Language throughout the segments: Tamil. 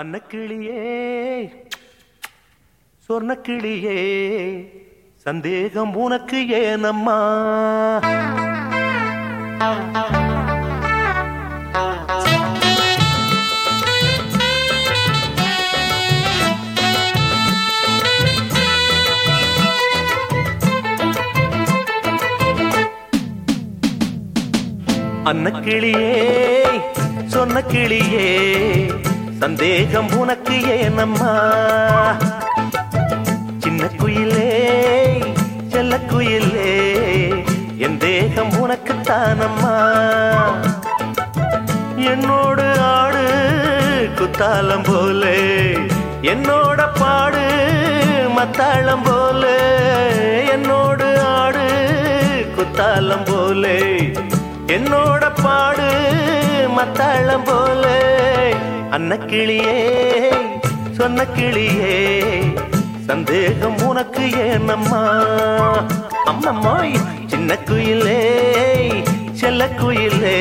அன்னக்கிளியே. சொர்ணக்கிளியே சந்தேகம் உனக்கு ஏனம்மா? அன்னக்கிளியே சொன்ன கிளியே சந்தேகம் உனக்கு ஏனம்மா? சின்ன குயிலே செல்ல குயிலே என் தேகம் உனக்கு தானம்மா? என்னோடு ஆடு குத்தாலம் போலே என்னோட பாடு மத்தாளம் போலே என்னோடு ஆடு குத்தாலம் போலே என்னோட பாடு மத்தாளம் போலே. அன்ன கிளியே சொன்ன கிளியே சந்தேகம் உனக்கு ஏனம்மா? அம்மம்மாய் சின்ன குயிலே செல்ல குயிலே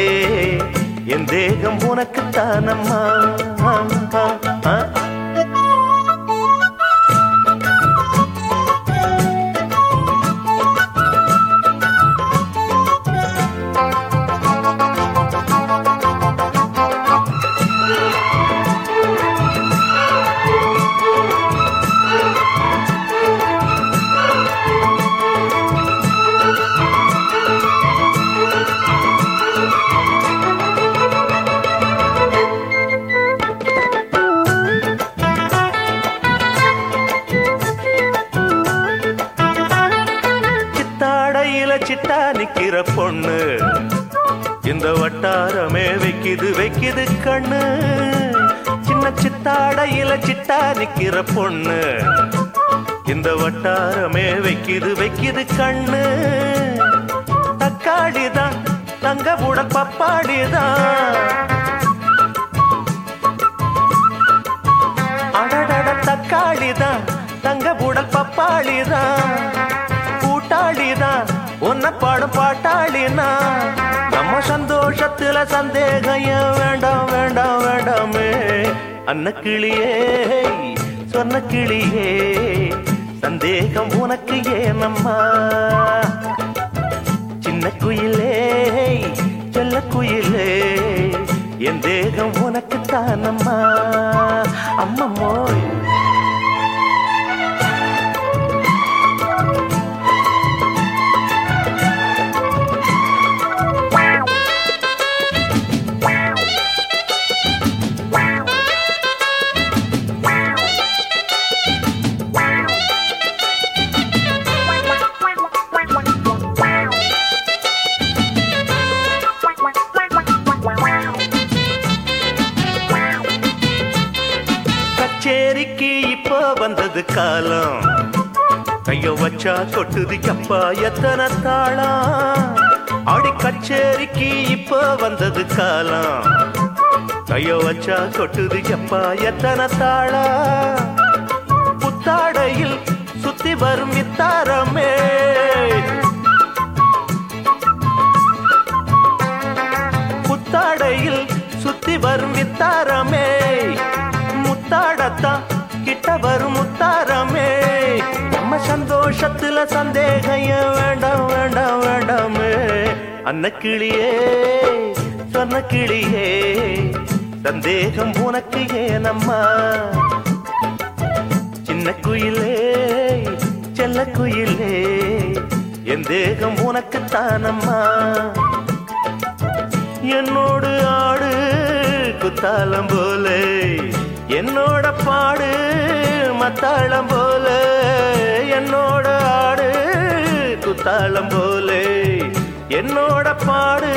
என் தேகம் உனக்கு தானம்மா? சிட்டா நிக்கிற பொண்ணு. இந்த வட்டாரமே வைக்கிது வைக்கிது கண்ணு. சின்ன சித்தாடையில சிட்டா நிக்கிற பொண்ணு. இந்த வட்டாரமே வைக்கிது வைக்கிது கண்ணு. தக்காளிதான் தங்க உடல் பப்பாடிதான் அடடட தக்காளிதான் தங்க உடல் பப்பாளிதான். பாடும் பாட்டாளினா நம்ம சந்தோஷத்துல சந்தேகம் வேண்டாம் வேண்டாம் வேண்டாமே. அன்ன கிளியே சொன்ன கிளியே சந்தேகம் உனக்கு ஏனம்மா? சின்ன குயிலே சொல்ல குயிலே என் தேகம் உனக்கு தானம்மா? வந்தது காலம். கைய வச்சா கொட்டுது அப்பா எத்தனை தாளம் ஆடி கச்சேரிக்கு இப்ப வந்தது காலம். கைய வச்சா கொட்டுது அப்பா எத்தனை தாளம் புத்தாடையில் சுத்தி வரும் இத்தாரமே. புத்தாடையில் சுத்தி வரும் இத்தாரமே. முத்தாடத்தான் கிட்ட வரும் முத்தாரமே. நம்ம சந்தோஷத்துல சந்தேகம் வேண்டாம் வேண்டாம் வேண்டாமே. அன்ன கிளியே சொன்ன கிளியே சந்தேகம் உனக்கு ஏனம்மா சின்ன குயிலே செல்ல குயிலே என் தேகம் உனக்கு தானம்மா என்னோடு ஆடு குத்தாலம் போலே. என்னோட பாடு மத்தாளம் போல. என்னோட ஆடு குத்தாளம் போல. என்னோட பாடு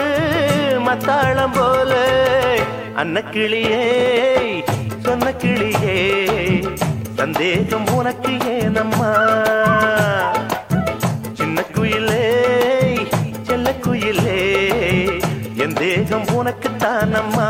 மத்தாளம் போல. அன்ன கிளியே சொன்ன கிளியே சந்தேகம் உனக்கு ஏனம்மா? சின்ன குயிலே செல்ல குயிலே என் தேகம் உனக்குத்தானம்மா?